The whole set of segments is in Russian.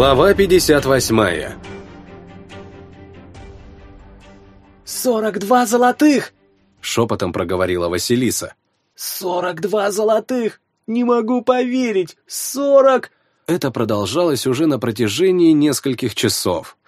Глава 58 «Сорок два золотых!» — шепотом проговорила Василиса. «Сорок два золотых! Не могу поверить! Сорок!» Это продолжалось уже на протяжении нескольких часов.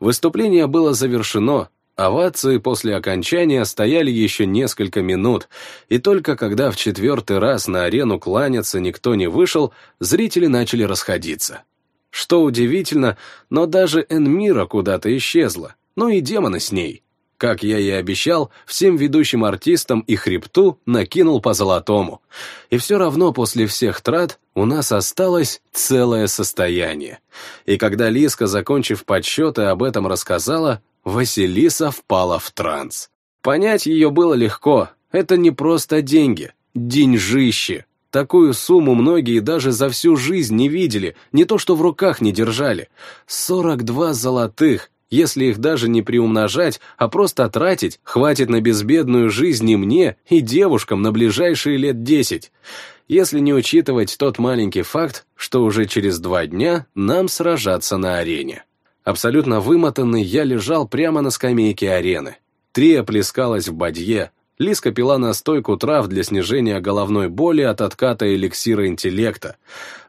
Выступление было завершено, овации после окончания стояли еще несколько минут, и только когда в четвертый раз на арену кланяться никто не вышел, зрители начали расходиться. Что удивительно, но даже Энмира куда-то исчезла, ну и демоны с ней. Как я и обещал, всем ведущим артистам и хребту накинул по золотому. И все равно после всех трат у нас осталось целое состояние. И когда Лиска, закончив подсчеты, об этом рассказала, Василиса впала в транс. Понять ее было легко. Это не просто деньги, деньжище. Такую сумму многие даже за всю жизнь не видели, не то что в руках не держали. 42 золотых, если их даже не приумножать, а просто тратить, хватит на безбедную жизнь и мне, и девушкам на ближайшие лет десять. Если не учитывать тот маленький факт, что уже через два дня нам сражаться на арене. Абсолютно вымотанный я лежал прямо на скамейке арены. Трия плескалась в бадье, Лиска пила настойку трав для снижения головной боли от отката эликсира интеллекта,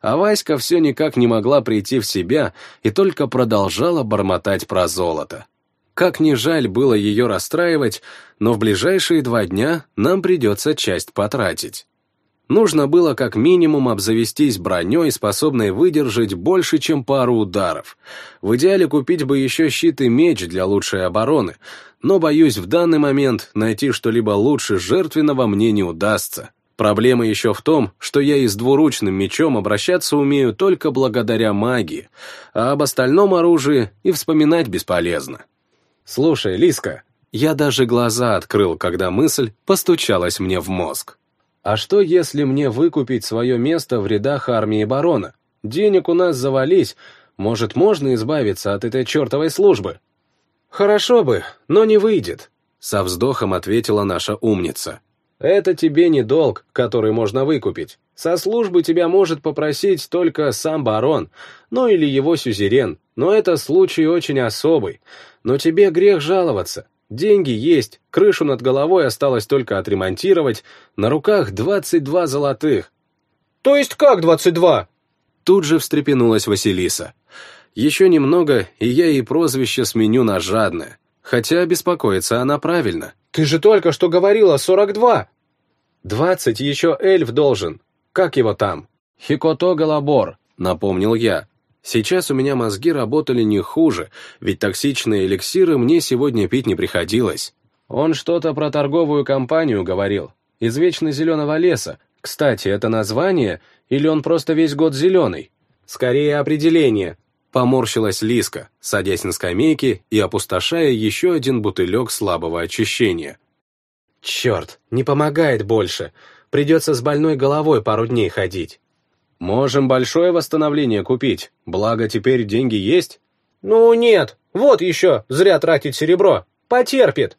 а Васька все никак не могла прийти в себя и только продолжала бормотать про золото. Как ни жаль было ее расстраивать, но в ближайшие два дня нам придется часть потратить. Нужно было как минимум обзавестись броней, способной выдержать больше, чем пару ударов. В идеале купить бы еще щит и меч для лучшей обороны, но, боюсь, в данный момент найти что-либо лучше жертвенного мне не удастся. Проблема еще в том, что я и с двуручным мечом обращаться умею только благодаря магии, а об остальном оружии и вспоминать бесполезно. Слушай, Лиска, я даже глаза открыл, когда мысль постучалась мне в мозг. А что, если мне выкупить свое место в рядах армии барона? Денег у нас завались, может, можно избавиться от этой чертовой службы? Хорошо бы, но не выйдет, со вздохом ответила наша умница. Это тебе не долг, который можно выкупить. Со службы тебя может попросить только сам барон, ну или его сюзерен, но это случай очень особый. Но тебе грех жаловаться. Деньги есть, крышу над головой осталось только отремонтировать, на руках 22 золотых. То есть как 22? Тут же встрепенулась Василиса. Еще немного, и я ей прозвище сменю на жадное. Хотя беспокоится она правильно. Ты же только что говорила 42. 20 еще эльф должен. Как его там? Хикото Галабор, напомнил я. Сейчас у меня мозги работали не хуже, ведь токсичные эликсиры мне сегодня пить не приходилось. Он что-то про торговую компанию говорил. Из вечно зеленого леса. Кстати, это название, или он просто весь год зеленый? Скорее определение. Поморщилась Лиска, садясь на скамейке и опустошая еще один бутылек слабого очищения. Черт, не помогает больше. Придется с больной головой пару дней ходить. Можем большое восстановление купить, благо теперь деньги есть. Ну нет, вот еще, зря тратить серебро, потерпит.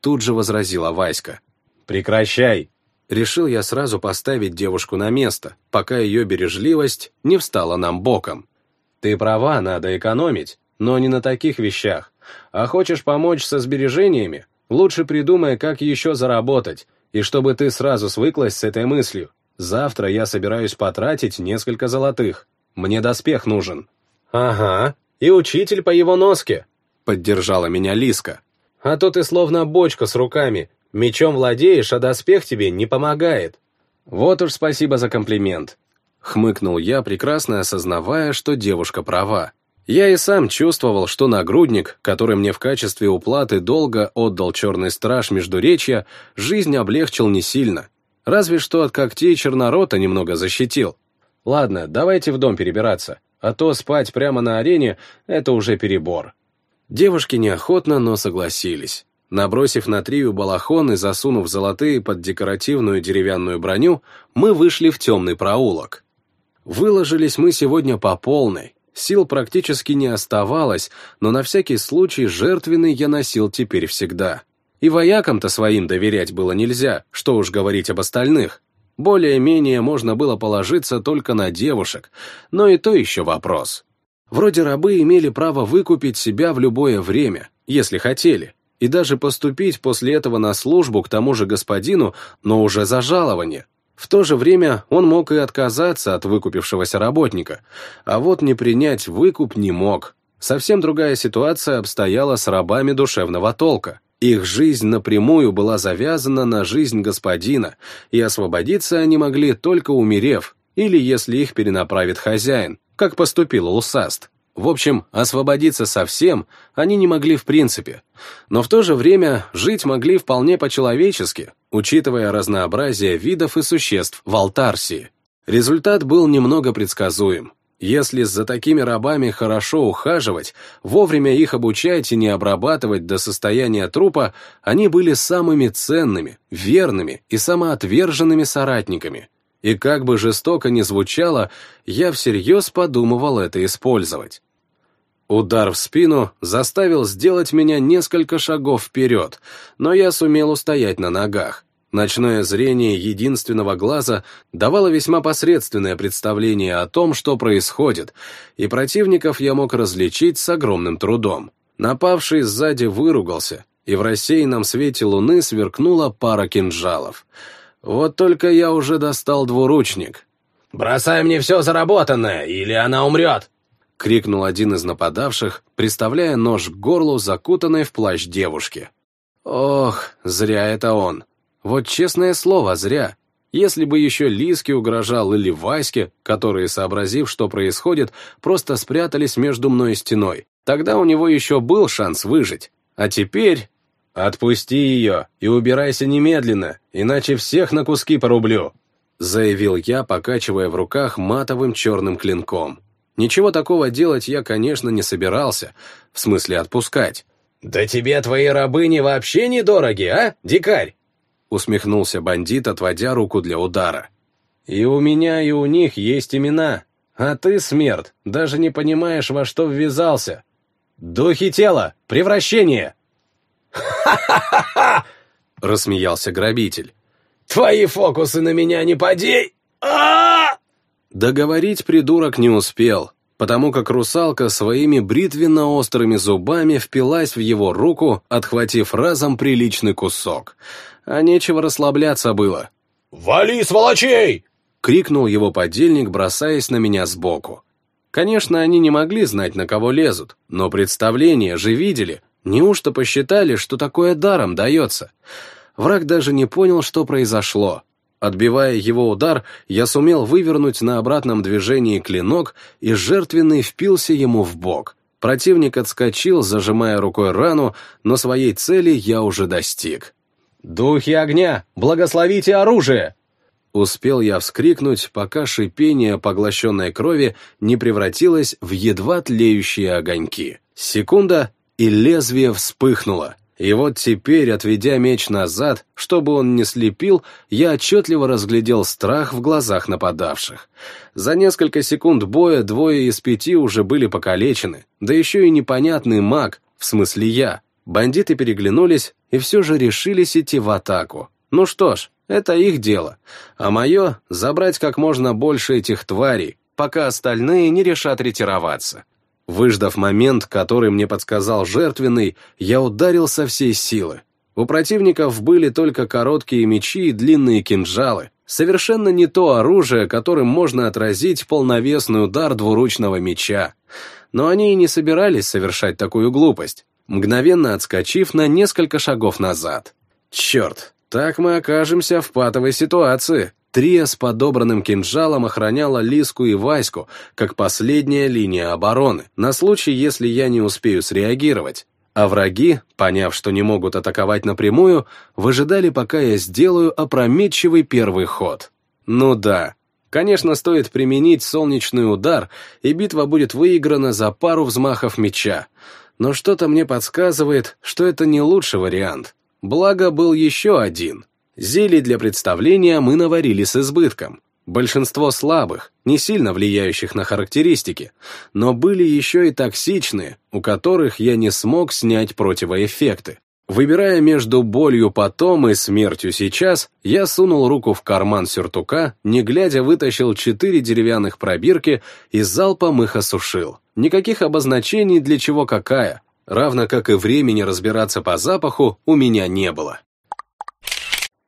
Тут же возразила Васька. Прекращай. Решил я сразу поставить девушку на место, пока ее бережливость не встала нам боком. Ты права, надо экономить, но не на таких вещах. А хочешь помочь со сбережениями, лучше придумай, как еще заработать, и чтобы ты сразу свыклась с этой мыслью. Завтра я собираюсь потратить несколько золотых. Мне доспех нужен». «Ага, и учитель по его носке», — поддержала меня Лиска. «А то ты словно бочка с руками. Мечом владеешь, а доспех тебе не помогает». «Вот уж спасибо за комплимент», — хмыкнул я, прекрасно осознавая, что девушка права. Я и сам чувствовал, что нагрудник, который мне в качестве уплаты долго отдал черный страж Междуречья, жизнь облегчил не сильно. Разве что от когтей чернорота немного защитил. Ладно, давайте в дом перебираться, а то спать прямо на арене — это уже перебор. Девушки неохотно, но согласились. Набросив на трию балахон и засунув золотые под декоративную деревянную броню, мы вышли в темный проулок. Выложились мы сегодня по полной. Сил практически не оставалось, но на всякий случай жертвенный я носил теперь всегда. И воякам-то своим доверять было нельзя, что уж говорить об остальных. Более-менее можно было положиться только на девушек, но и то еще вопрос. Вроде рабы имели право выкупить себя в любое время, если хотели, и даже поступить после этого на службу к тому же господину, но уже за жалование. В то же время он мог и отказаться от выкупившегося работника, а вот не принять выкуп не мог. Совсем другая ситуация обстояла с рабами душевного толка. Их жизнь напрямую была завязана на жизнь господина, и освободиться они могли только умерев, или если их перенаправит хозяин, как поступил Лусаст. В общем, освободиться совсем они не могли в принципе, но в то же время жить могли вполне по-человечески, учитывая разнообразие видов и существ в Алтарсии. Результат был немного предсказуем. Если за такими рабами хорошо ухаживать, вовремя их обучать и не обрабатывать до состояния трупа, они были самыми ценными, верными и самоотверженными соратниками. И как бы жестоко ни звучало, я всерьез подумывал это использовать. Удар в спину заставил сделать меня несколько шагов вперед, но я сумел устоять на ногах. Ночное зрение единственного глаза давало весьма посредственное представление о том, что происходит, и противников я мог различить с огромным трудом. Напавший сзади выругался, и в рассеянном свете луны сверкнула пара кинжалов — вот только я уже достал двуручник. «Бросай мне все заработанное, или она умрет!» — крикнул один из нападавших, приставляя нож к горлу закутанной в плащ девушки. Ох, зря это он. Вот честное слово, зря. Если бы еще Лиске угрожал или Ваське, которые, сообразив, что происходит, просто спрятались между мной и стеной, тогда у него еще был шанс выжить. А теперь «Отпусти ее и убирайся немедленно, иначе всех на куски порублю», заявил я, покачивая в руках матовым черным клинком. Ничего такого делать я, конечно, не собирался, в смысле отпускать. «Да тебе твои рабыни вообще недороги, а, дикарь?» Усмехнулся бандит, отводя руку для удара. «И у меня, и у них есть имена, а ты, смерть, даже не понимаешь, во что ввязался. Духи тела, превращение!» «Ха-ха-ха-ха!» — рассмеялся грабитель. «Твои фокусы на меня не подей! а Договорить придурок не успел, потому как русалка своими бритвенно-острыми зубами впилась в его руку, отхватив разом приличный кусок. А нечего расслабляться было. «Вали, сволочей!» — крикнул его подельник, бросаясь на меня сбоку. Конечно, они не могли знать, на кого лезут, но представление же видели, Неужто посчитали, что такое даром дается? Враг даже не понял, что произошло. Отбивая его удар, я сумел вывернуть на обратном движении клинок, и жертвенный впился ему в бок. Противник отскочил, зажимая рукой рану, но своей цели я уже достиг. «Духи огня! Благословите оружие!» Успел я вскрикнуть, пока шипение поглощенной крови не превратилось в едва тлеющие огоньки. Секунда, и лезвие вспыхнуло. И вот теперь, отведя меч назад, чтобы он не слепил, я отчетливо разглядел страх в глазах нападавших. За несколько секунд боя двое из пяти уже были покалечены, да еще и непонятный маг, в смысле я. Бандиты переглянулись и все же решились идти в атаку. Ну что ж, это их дело. А мое — забрать как можно больше этих тварей, пока остальные не решат ретироваться. Выждав момент, который мне подсказал жертвенный, я ударил со всей силы. У противников были только короткие мечи и длинные кинжалы. Совершенно не то оружие, которым можно отразить полновесный удар двуручного меча. Но они и не собирались совершать такую глупость, мгновенно отскочив на несколько шагов назад. Черт, так мы окажемся в патовой ситуации. Трия с подобранным кинжалом охраняла Лиску и Ваську, как последняя линия обороны, на случай, если я не успею среагировать. А враги, поняв, что не могут атаковать напрямую, выжидали, пока я сделаю опрометчивый первый ход. Ну да, конечно, стоит применить солнечный удар, и битва будет выиграна за пару взмахов меча. Но что-то мне подсказывает, что это не лучший вариант. Благо, был еще один — Зелий для представления мы наварили с избытком. Большинство слабых, не сильно влияющих на характеристики, но были еще и токсичные, у которых я не смог снять противоэффекты. Выбирая между болью потом и смертью сейчас, я сунул руку в карман сюртука, не глядя вытащил четыре деревянных пробирки и залпом их осушил. Никаких обозначений для чего какая, равно как и времени разбираться по запаху, у меня не было.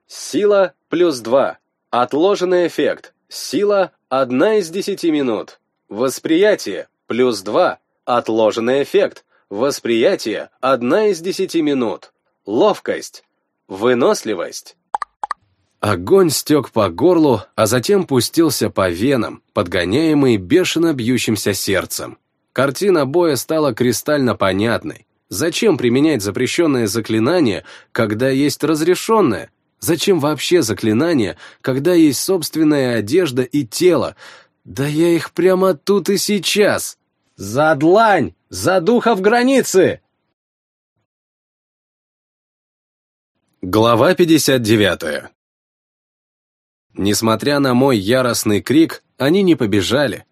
Сила плюс два. Отложенный эффект. Сила одна из десяти минут. Восприятие плюс два. Отложенный эффект. Восприятие – одна из десяти минут. Ловкость. Выносливость. Огонь стек по горлу, а затем пустился по венам, подгоняемый бешено бьющимся сердцем. Картина боя стала кристально понятной. Зачем применять запрещенное заклинание, когда есть разрешенное? Зачем вообще заклинание, когда есть собственная одежда и тело? Да я их прямо тут и сейчас. «За длань! За духов границы!» Глава 59 Несмотря на мой яростный крик, они не побежали.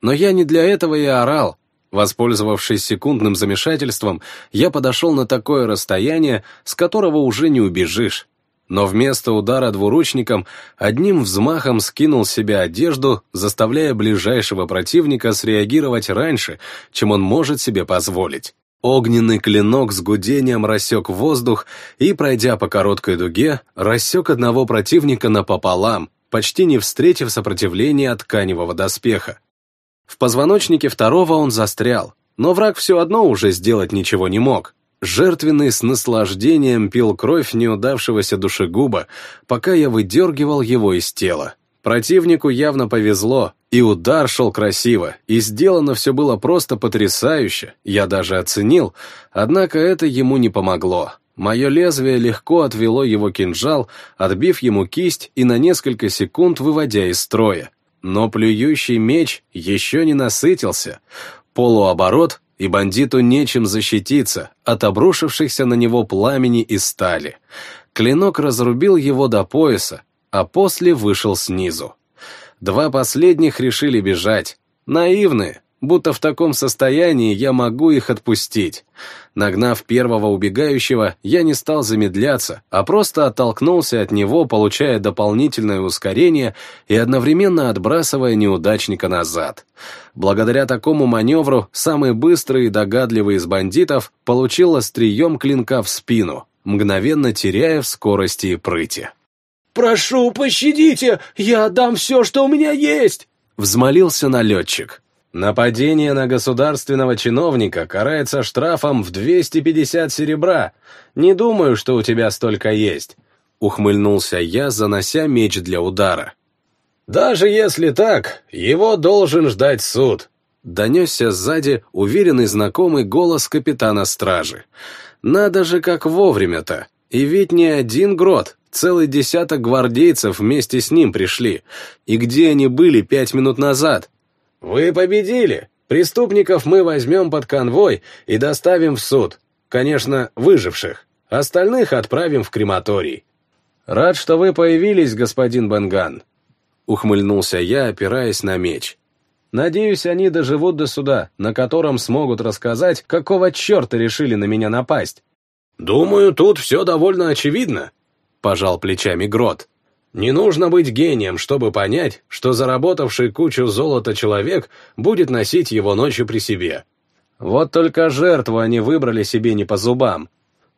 Но я не для этого и орал. Воспользовавшись секундным замешательством, я подошел на такое расстояние, с которого уже не убежишь но вместо удара двуручником одним взмахом скинул с себя одежду, заставляя ближайшего противника среагировать раньше, чем он может себе позволить. Огненный клинок с гудением рассек воздух и, пройдя по короткой дуге, рассек одного противника напополам, почти не встретив сопротивления тканевого доспеха. В позвоночнике второго он застрял, но враг все одно уже сделать ничего не мог. Жертвенный с наслаждением пил кровь неудавшегося душегуба, пока я выдергивал его из тела. Противнику явно повезло, и удар шел красиво, и сделано все было просто потрясающе, я даже оценил, однако это ему не помогло. Мое лезвие легко отвело его кинжал, отбив ему кисть и на несколько секунд выводя из строя. Но плюющий меч еще не насытился. Полуоборот, и бандиту нечем защититься от обрушившихся на него пламени и стали. Клинок разрубил его до пояса, а после вышел снизу. Два последних решили бежать. Наивные, будто в таком состоянии я могу их отпустить. Нагнав первого убегающего, я не стал замедляться, а просто оттолкнулся от него, получая дополнительное ускорение и одновременно отбрасывая неудачника назад. Благодаря такому маневру самый быстрый и догадливый из бандитов получил острием клинка в спину, мгновенно теряя в скорости и прыти. «Прошу, пощадите! Я отдам все, что у меня есть!» Взмолился налетчик. Нападение на государственного чиновника карается штрафом в 250 серебра. Не думаю, что у тебя столько есть. Ухмыльнулся я, занося меч для удара. Даже если так, его должен ждать суд. Донесся сзади уверенный знакомый голос капитана стражи. Надо же, как вовремя-то. И ведь не один грот, целый десяток гвардейцев вместе с ним пришли. И где они были пять минут назад? «Вы победили! Преступников мы возьмем под конвой и доставим в суд. Конечно, выживших. Остальных отправим в крематорий». «Рад, что вы появились, господин Бенган», — ухмыльнулся я, опираясь на меч. «Надеюсь, они доживут до суда, на котором смогут рассказать, какого черта решили на меня напасть». «Думаю, тут все довольно очевидно», — пожал плечами Грот. Не нужно быть гением, чтобы понять, что заработавший кучу золота человек будет носить его ночью при себе. Вот только жертву они выбрали себе не по зубам.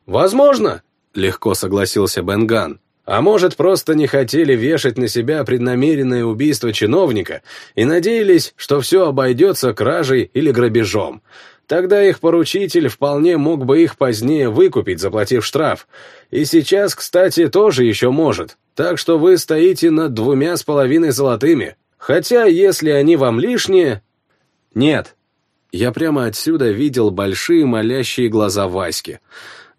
«Возможно», — легко согласился Бенган. «А может, просто не хотели вешать на себя преднамеренное убийство чиновника и надеялись, что все обойдется кражей или грабежом. Тогда их поручитель вполне мог бы их позднее выкупить, заплатив штраф. И сейчас, кстати, тоже еще может. Так что вы стоите над двумя с половиной золотыми. Хотя, если они вам лишние... Нет. Я прямо отсюда видел большие молящие глаза Васьки.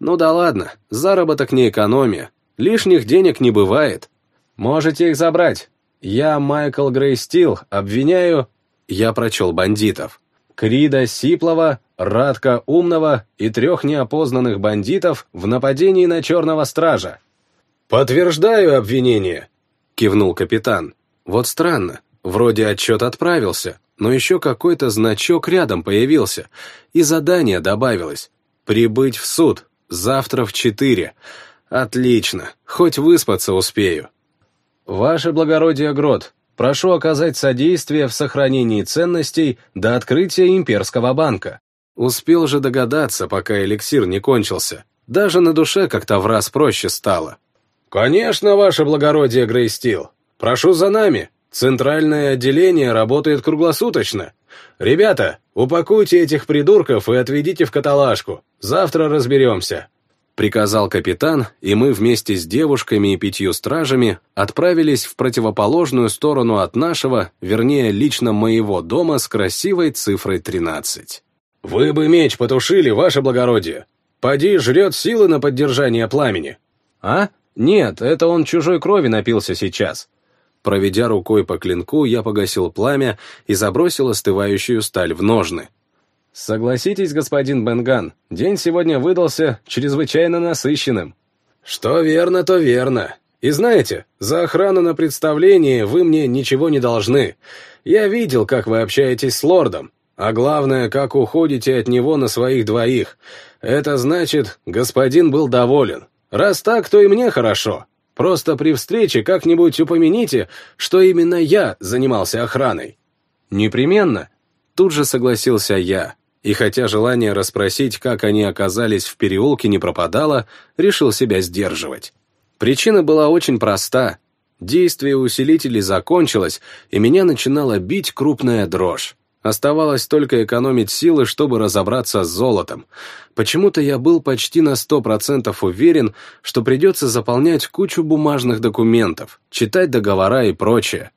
Ну да ладно, заработок не экономия. Лишних денег не бывает. Можете их забрать. Я, Майкл Грейстил, обвиняю... Я прочел бандитов. Крида Сиплова, Радка Умного и трех неопознанных бандитов в нападении на Черного Стража. «Подтверждаю обвинение», — кивнул капитан. «Вот странно, вроде отчет отправился, но еще какой-то значок рядом появился, и задание добавилось. Прибыть в суд, Завтра в четыре. Отлично, хоть выспаться успею. Ваше благородие Грот, прошу оказать содействие в сохранении ценностей до открытия имперского банка. Успел же догадаться, пока эликсир не кончился. Даже на душе как-то в раз проще стало. «Конечно, ваше благородие, Грейстил. Прошу за нами. Центральное отделение работает круглосуточно. Ребята, упакуйте этих придурков и отведите в каталажку. Завтра разберемся». Приказал капитан, и мы вместе с девушками и пятью стражами отправились в противоположную сторону от нашего, вернее, лично моего дома с красивой цифрой 13. «Вы бы меч потушили, ваше благородие. Поди жрет силы на поддержание пламени». «А? Нет, это он чужой крови напился сейчас». Проведя рукой по клинку, я погасил пламя и забросил остывающую сталь в ножны. «Согласитесь, господин Бенган, день сегодня выдался чрезвычайно насыщенным». «Что верно, то верно. И знаете, за охрану на представлении вы мне ничего не должны. Я видел, как вы общаетесь с лордом, а главное, как уходите от него на своих двоих. Это значит, господин был доволен. Раз так, то и мне хорошо. Просто при встрече как-нибудь упомяните, что именно я занимался охраной». «Непременно», — тут же согласился я, и хотя желание расспросить, как они оказались в переулке, не пропадало, решил себя сдерживать. Причина была очень проста. Действие усилителей закончилось, и меня начинала бить крупная дрожь. Оставалось только экономить силы, чтобы разобраться с золотом. Почему-то я был почти на сто процентов уверен, что придется заполнять кучу бумажных документов, читать договора и прочее.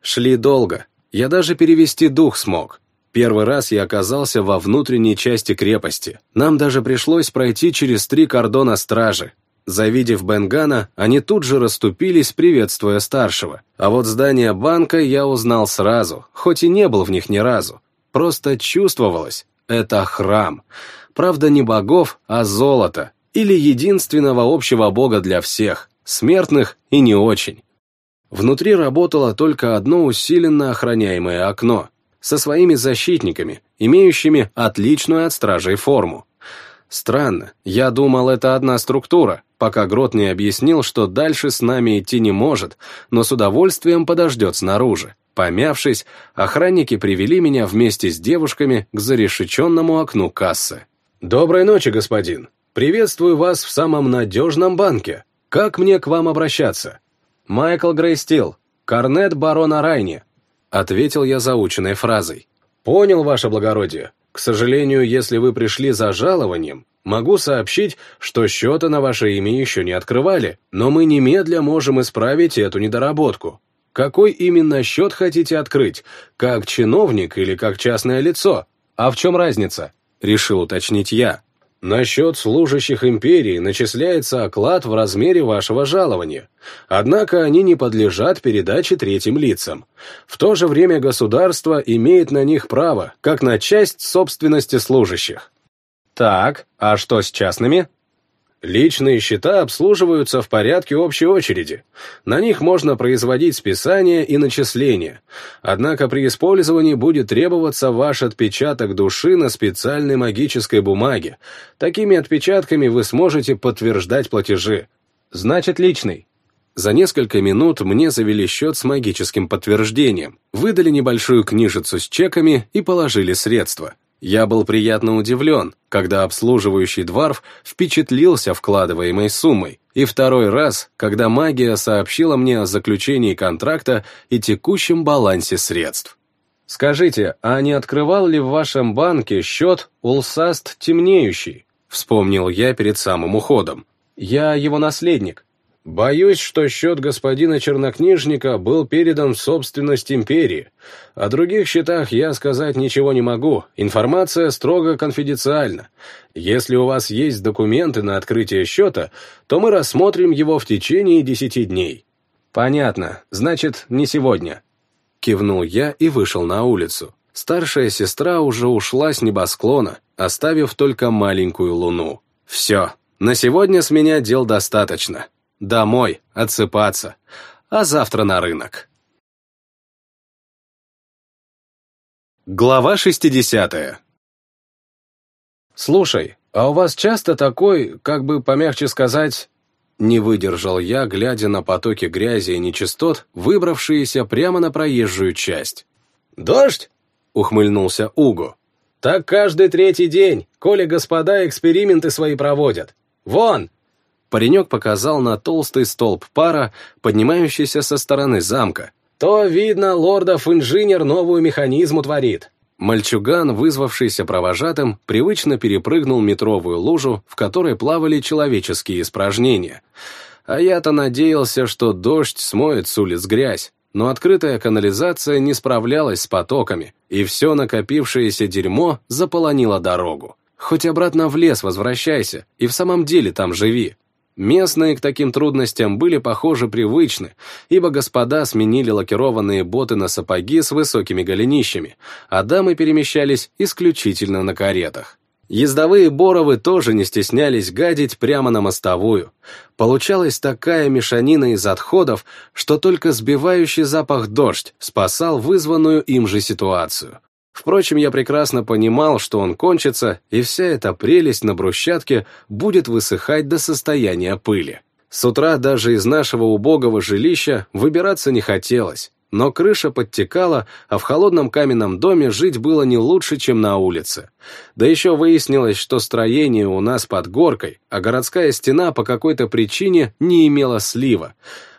Шли долго. Я даже перевести дух смог. Первый раз я оказался во внутренней части крепости. Нам даже пришлось пройти через три кордона стражи. Завидев Бенгана, они тут же расступились, приветствуя старшего. А вот здание банка я узнал сразу, хоть и не был в них ни разу. Просто чувствовалось, это храм. Правда, не богов, а золота. Или единственного общего бога для всех, смертных и не очень. Внутри работало только одно усиленно охраняемое окно, со своими защитниками, имеющими отличную от стражей форму. Странно, я думал, это одна структура, пока Грот не объяснил, что дальше с нами идти не может, но с удовольствием подождет снаружи. Помявшись, охранники привели меня вместе с девушками к зарешеченному окну кассы. «Доброй ночи, господин. Приветствую вас в самом надежном банке. Как мне к вам обращаться?» «Майкл Грейстил, корнет барона Райни», Ответил я заученной фразой. «Понял, ваше благородие. К сожалению, если вы пришли за жалованием, могу сообщить, что счета на ваше имя еще не открывали, но мы немедля можем исправить эту недоработку. Какой именно счет хотите открыть? Как чиновник или как частное лицо? А в чем разница?» Решил уточнить я. На счет служащих империи начисляется оклад в размере вашего жалования, однако они не подлежат передаче третьим лицам. В то же время государство имеет на них право, как на часть собственности служащих. Так, а что с частными? Личные счета обслуживаются в порядке общей очереди. На них можно производить списания и начисления. Однако при использовании будет требоваться ваш отпечаток души на специальной магической бумаге. Такими отпечатками вы сможете подтверждать платежи. Значит, личный. За несколько минут мне завели счет с магическим подтверждением, выдали небольшую книжицу с чеками и положили средства. Я был приятно удивлен, когда обслуживающий дворф впечатлился вкладываемой суммой, и второй раз, когда магия сообщила мне о заключении контракта и текущем балансе средств. «Скажите, а не открывал ли в вашем банке счет Улсаст Темнеющий?» Вспомнил я перед самым уходом. «Я его наследник». Боюсь, что счет господина чернокнижника был передан в собственность империи. О других счетах я сказать ничего не могу, информация строго конфиденциальна. Если у вас есть документы на открытие счета, то мы рассмотрим его в течение десяти дней». «Понятно, значит, не сегодня». Кивнул я и вышел на улицу. Старшая сестра уже ушла с небосклона, оставив только маленькую луну. «Все, на сегодня с меня дел достаточно». Домой, отсыпаться, а завтра на рынок. Глава 60 «Слушай, «А у вас часто такой, как бы помягче сказать...» Не выдержал я, глядя на потоки грязи и нечистот, выбравшиеся прямо на проезжую часть. «Дождь?» — ухмыльнулся Угу. «Так каждый третий день, коли господа эксперименты свои проводят. Вон!» Паренек показал на толстый столб пара, поднимающийся со стороны замка. «То, видно, лордов инженер новую механизму творит. Мальчуган, вызвавшийся провожатым, привычно перепрыгнул метровую лужу, в которой плавали человеческие испражнения. А я-то надеялся, что дождь смоет с улиц грязь, но открытая канализация не справлялась с потоками, и все накопившееся дерьмо заполонило дорогу. Хоть обратно в лес возвращайся, и в самом деле там живи. Местные к таким трудностям были, похоже, привычны, ибо господа сменили лакированные боты на сапоги с высокими голенищами, а дамы перемещались исключительно на каретах. Ездовые боровы тоже не стеснялись гадить прямо на мостовую. Получалась такая мешанина из отходов, что только сбивающий запах дождь спасал вызванную им же ситуацию. Впрочем, я прекрасно понимал, что он кончится, и вся эта прелесть на брусчатке будет высыхать до состояния пыли. С утра даже из нашего убогого жилища выбираться не хотелось, но крыша подтекала, а в холодном каменном доме жить было не лучше, чем на улице. Да еще выяснилось, что строение у нас под горкой, а городская стена по какой-то причине не имела слива.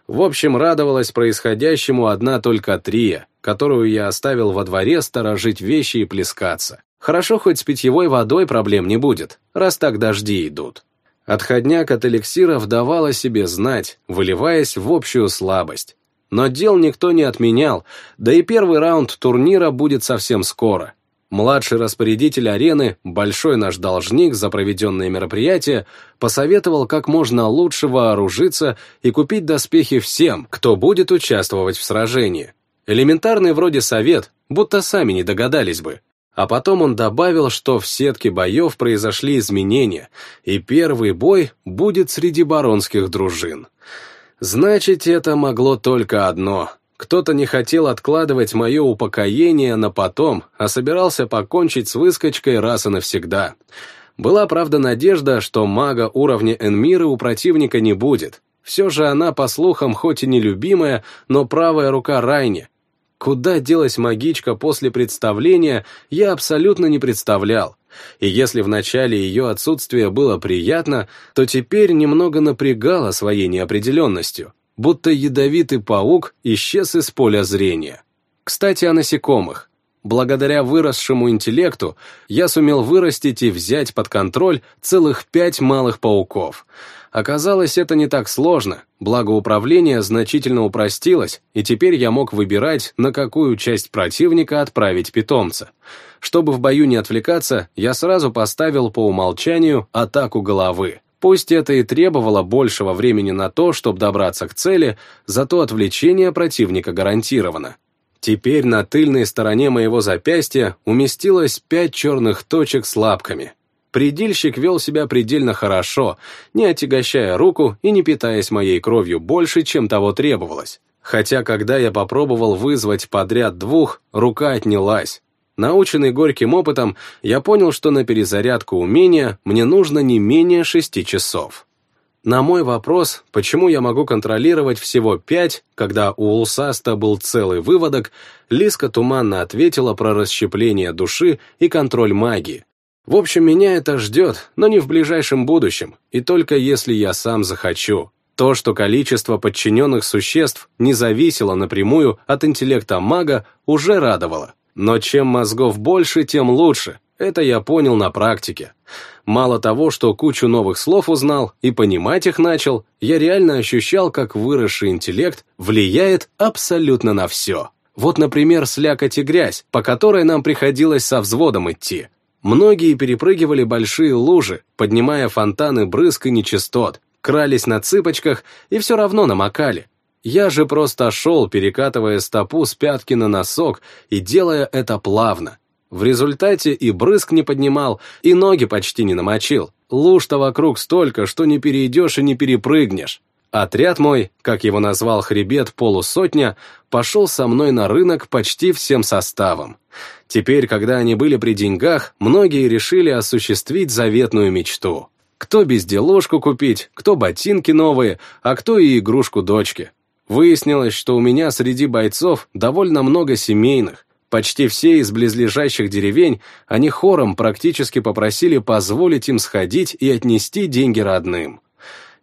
В общем, радовалась происходящему одна только Трия, которую я оставил во дворе сторожить вещи и плескаться. Хорошо, хоть с питьевой водой проблем не будет, раз так дожди идут. Отходняк от эликсиров давал себе знать, выливаясь в общую слабость. Но дел никто не отменял, да и первый раунд турнира будет совсем скоро. Младший распорядитель арены, большой наш должник за проведенные мероприятия, посоветовал как можно лучше вооружиться и купить доспехи всем, кто будет участвовать в сражении. Элементарный вроде совет, будто сами не догадались бы. А потом он добавил, что в сетке боев произошли изменения, и первый бой будет среди баронских дружин. Значит, это могло только одно. Кто-то не хотел откладывать мое упокоение на потом, а собирался покончить с выскочкой раз и навсегда. Была, правда, надежда, что мага уровня Энмиры у противника не будет. Все же она, по слухам, хоть и нелюбимая, но правая рука Райни, Куда делась магичка после представления, я абсолютно не представлял. И если в начале ее отсутствие было приятно, то теперь немного напрягало своей неопределенностью, будто ядовитый паук исчез из поля зрения. Кстати, о насекомых. Благодаря выросшему интеллекту я сумел вырастить и взять под контроль целых пять малых пауков — Оказалось, это не так сложно, благо управление значительно упростилось, и теперь я мог выбирать, на какую часть противника отправить питомца. Чтобы в бою не отвлекаться, я сразу поставил по умолчанию атаку головы. Пусть это и требовало большего времени на то, чтобы добраться к цели, зато отвлечение противника гарантировано. Теперь на тыльной стороне моего запястья уместилось пять черных точек с лапками, Предельщик вел себя предельно хорошо, не отягощая руку и не питаясь моей кровью больше, чем того требовалось. Хотя, когда я попробовал вызвать подряд двух, рука отнялась. Наученный горьким опытом, я понял, что на перезарядку умения мне нужно не менее шести часов. На мой вопрос, почему я могу контролировать всего пять, когда у Улсаста был целый выводок, Лиска туманно ответила про расщепление души и контроль магии, в общем, меня это ждет, но не в ближайшем будущем, и только если я сам захочу. То, что количество подчиненных существ не зависело напрямую от интеллекта мага, уже радовало. Но чем мозгов больше, тем лучше. Это я понял на практике. Мало того, что кучу новых слов узнал и понимать их начал, я реально ощущал, как выросший интеллект влияет абсолютно на все. Вот, например, слякоть и грязь, по которой нам приходилось со взводом идти. Многие перепрыгивали большие лужи, поднимая фонтаны брызг и нечистот, крались на цыпочках и все равно намокали. Я же просто шел, перекатывая стопу с пятки на носок и делая это плавно. В результате и брызг не поднимал, и ноги почти не намочил. Луж-то вокруг столько, что не перейдешь и не перепрыгнешь. Отряд мой, как его назвал хребет полусотня, пошел со мной на рынок почти всем составом. Теперь, когда они были при деньгах, многие решили осуществить заветную мечту. Кто безделушку купить, кто ботинки новые, а кто и игрушку дочки. Выяснилось, что у меня среди бойцов довольно много семейных. Почти все из близлежащих деревень они хором практически попросили позволить им сходить и отнести деньги родным.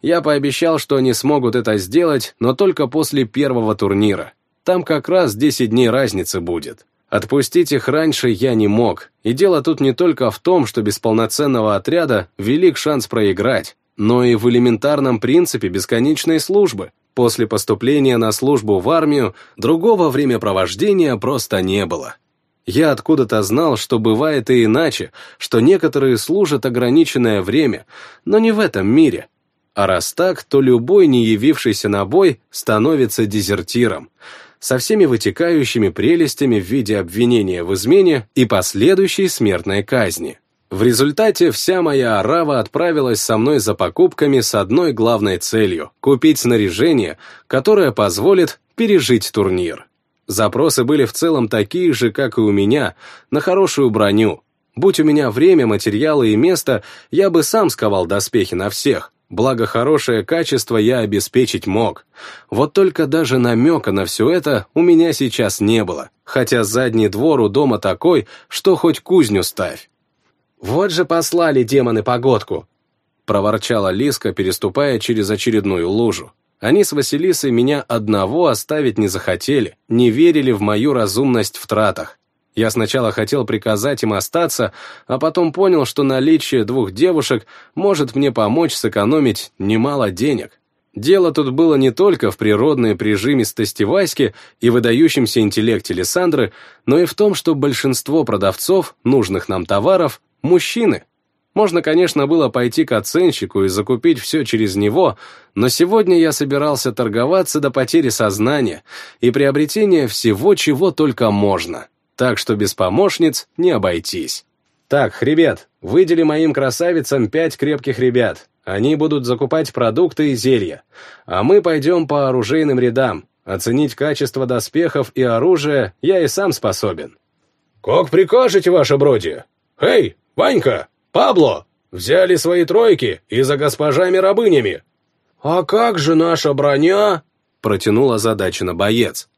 Я пообещал, что они смогут это сделать, но только после первого турнира. Там как раз 10 дней разницы будет. Отпустить их раньше я не мог, и дело тут не только в том, что без полноценного отряда велик шанс проиграть, но и в элементарном принципе бесконечной службы. После поступления на службу в армию другого времяпровождения просто не было. Я откуда-то знал, что бывает и иначе, что некоторые служат ограниченное время, но не в этом мире, а раз так, то любой, не явившийся на бой, становится дезертиром, со всеми вытекающими прелестями в виде обвинения в измене и последующей смертной казни. В результате вся моя арава отправилась со мной за покупками с одной главной целью – купить снаряжение, которое позволит пережить турнир. Запросы были в целом такие же, как и у меня, на хорошую броню. Будь у меня время, материалы и место, я бы сам сковал доспехи на всех, Благо, хорошее качество я обеспечить мог. Вот только даже намека на все это у меня сейчас не было, хотя задний двор у дома такой, что хоть кузню ставь. «Вот же послали демоны погодку!» — проворчала Лиска, переступая через очередную лужу. Они с Василисой меня одного оставить не захотели, не верили в мою разумность в тратах. Я сначала хотел приказать им остаться, а потом понял, что наличие двух девушек может мне помочь сэкономить немало денег. Дело тут было не только в природной прижимистости Васьки и выдающемся интеллекте Лиссандры, но и в том, что большинство продавцов нужных нам товаров – мужчины. Можно, конечно, было пойти к оценщику и закупить все через него, но сегодня я собирался торговаться до потери сознания и приобретения всего, чего только можно так что без помощниц не обойтись. Так, ребят, выдели моим красавицам пять крепких ребят. Они будут закупать продукты и зелья. А мы пойдем по оружейным рядам. Оценить качество доспехов и оружия я и сам способен. «Как прикажете, ваше бродие? Эй, Ванька, Пабло, взяли свои тройки и за госпожами-рабынями». «А как же наша броня?» протянул озадаченно боец.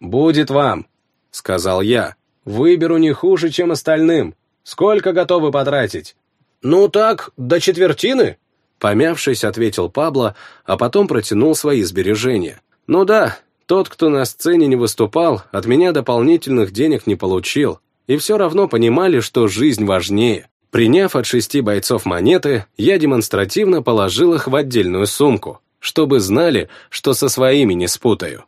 «Будет вам», — сказал я. Выберу не хуже, чем остальным. Сколько готовы потратить? Ну так, до четвертины? Помявшись, ответил Пабло, а потом протянул свои сбережения. Ну да, тот, кто на сцене не выступал, от меня дополнительных денег не получил. И все равно понимали, что жизнь важнее. Приняв от шести бойцов монеты, я демонстративно положил их в отдельную сумку, чтобы знали, что со своими не спутаю.